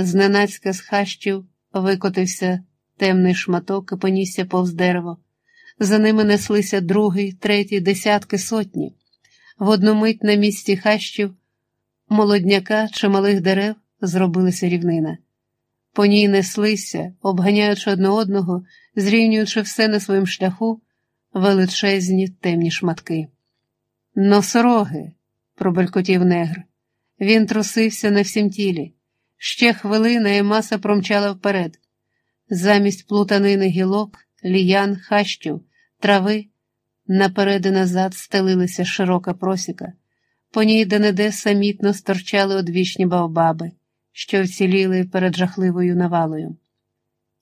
Зненацька з хащів викотився темний шматок і понісся повз дерево. За ними неслися другий, третій, десятки сотні. В одну мить на місці хащів, молодняка чи малих дерев зробилася рівнина. По ній неслися, обганяючи одне одного, зрівнюючи все на своєму шляху, величезні темні шматки. Носороги, пробелькотів негр. Він трусився на всім тілі. Ще хвилина і маса промчала вперед. Замість плутанини гілок, ліян, хащів, трави наперед і назад стелилася широка просіка, по ній де-не-де самітно сторчали одвічні баобаби, що вціліли перед жахливою навалою.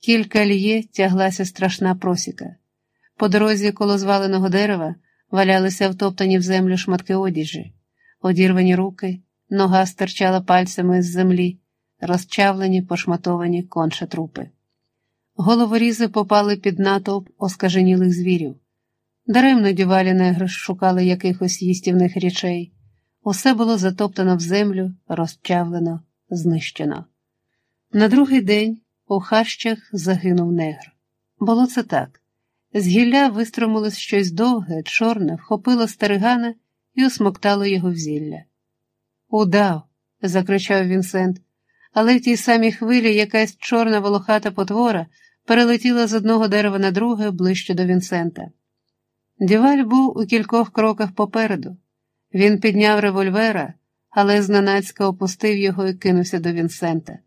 Кілька ліє тяглася страшна просіка. По дорозі коло зваленого дерева валялися втоптані в землю шматки одіжі, одірвані руки, нога стирчала пальцями з землі, розчавлені, пошматовані конче трупи. Головорізи попали під натовп оскаженілих звірів. Даремно дювалі негри шукали якихось їстівних речей. Усе було затоптано в землю, розчавлено, знищено. На другий день у хащах загинув негр. Було це так. З гілля вистромилось щось довге, чорне, вхопило старигана і усмоктало його в зілля. Удав, закричав Вінсент, але в тій самій хвилі якась чорна волохата потвора перелетіла з одного дерева на друге ближче до Вінсента. Діваль був у кількох кроках попереду. Він підняв револьвера, але зненацька опустив його і кинувся до Вінсента.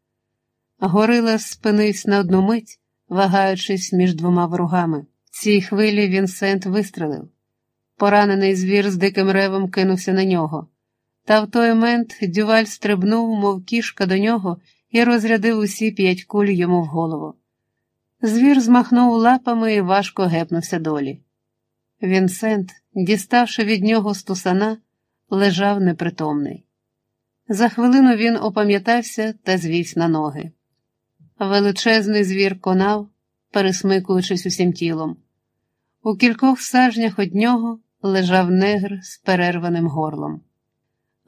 Горила спинився на одну мить, вагаючись між двома ворогами. Цій хвилі Вінсент вистрелив. Поранений звір з диким ревом кинувся на нього. Та в той момент дюваль стрибнув, мов кішка до нього, і розрядив усі п'ять куль йому в голову. Звір змахнув лапами і важко гепнувся долі. Вінсент, діставши від нього стусана, лежав непритомний. За хвилину він опам'ятався та звівся на ноги. Величезний звір конав, пересмикуючись усім тілом. У кількох сажнях од нього лежав негр з перерваним горлом.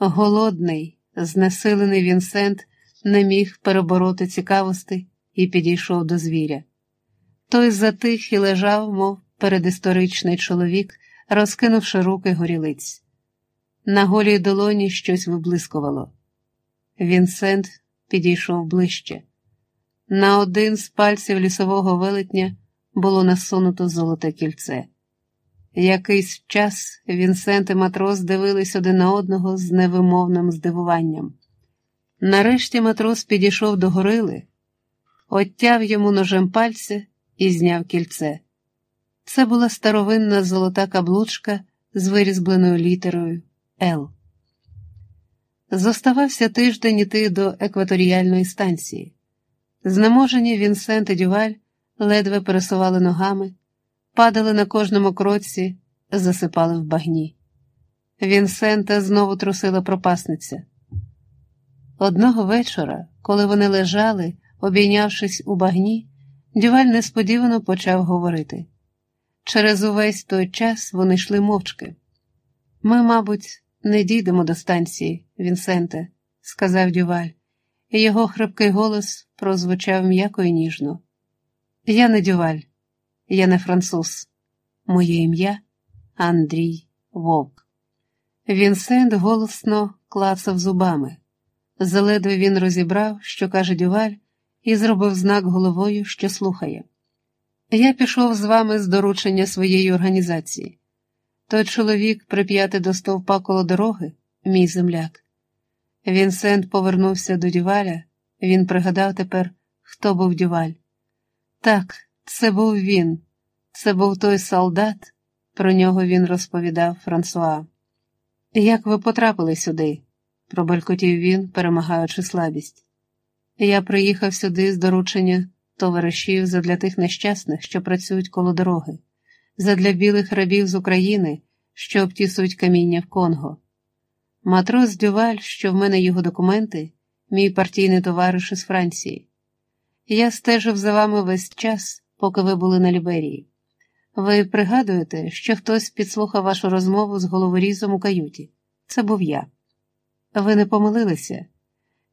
Голодний, знесилений Вінсент не міг перебороти цікавості і підійшов до звіря. Той затих і лежав, мов передісторичний чоловік, розкинувши руки горілиць. На голій долоні щось виблискувало. Вінсент підійшов ближче. На один з пальців лісового велетня було насунуто золоте кільце. Якийсь час Вінсент і матрос дивились один на одного з невимовним здивуванням. Нарешті матрос підійшов до горили, оттяв йому ножем пальця і зняв кільце. Це була старовинна золота каблучка з вирізбленою літерою Л. Зоставався тиждень іти до екваторіальної станції. Знеможені Вінсент і Дюваль ледве пересували ногами, падали на кожному кроці, засипали в багні. Вінсента знову трусила пропасниця. Одного вечора, коли вони лежали, обійнявшись у багні, Дюваль несподівано почав говорити. Через увесь той час вони йшли мовчки. Ми, мабуть, не дійдемо до станції, Вінсенте, сказав Дюваль, і його хрипкий голос прозвучав м'яко і ніжно. Я не Дюваль, я не француз. Моє ім'я Андрій Вовк. Вінсент голосно клацав зубами. Заледве він розібрав, що каже Дюваль, і зробив знак головою, що слухає. Я пішов з вами з доручення своєї організації. Той чоловік, прип'ятий до стовпа коло дороги, мій земляк. Вінсент повернувся до Дюваля, він пригадав тепер, хто був Дюваль. Так, це був він, це був той солдат, про нього він розповідав Франсуа. Як ви потрапили сюди? пробелькотів він, перемагаючи слабість. Я приїхав сюди з доручення товаришів задля тих нещасних, що працюють коло дороги, задля білих рабів з України, що обтісують каміння в Конго. Матрос Дюваль, що в мене його документи, мій партійний товариш із Франції. Я стежив за вами весь час, поки ви були на Ліберії. Ви пригадуєте, що хтось підслухав вашу розмову з головорізом у каюті? Це був я. Ви не помилилися.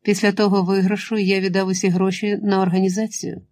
Після того виграшу я віддав усі гроші на організацію.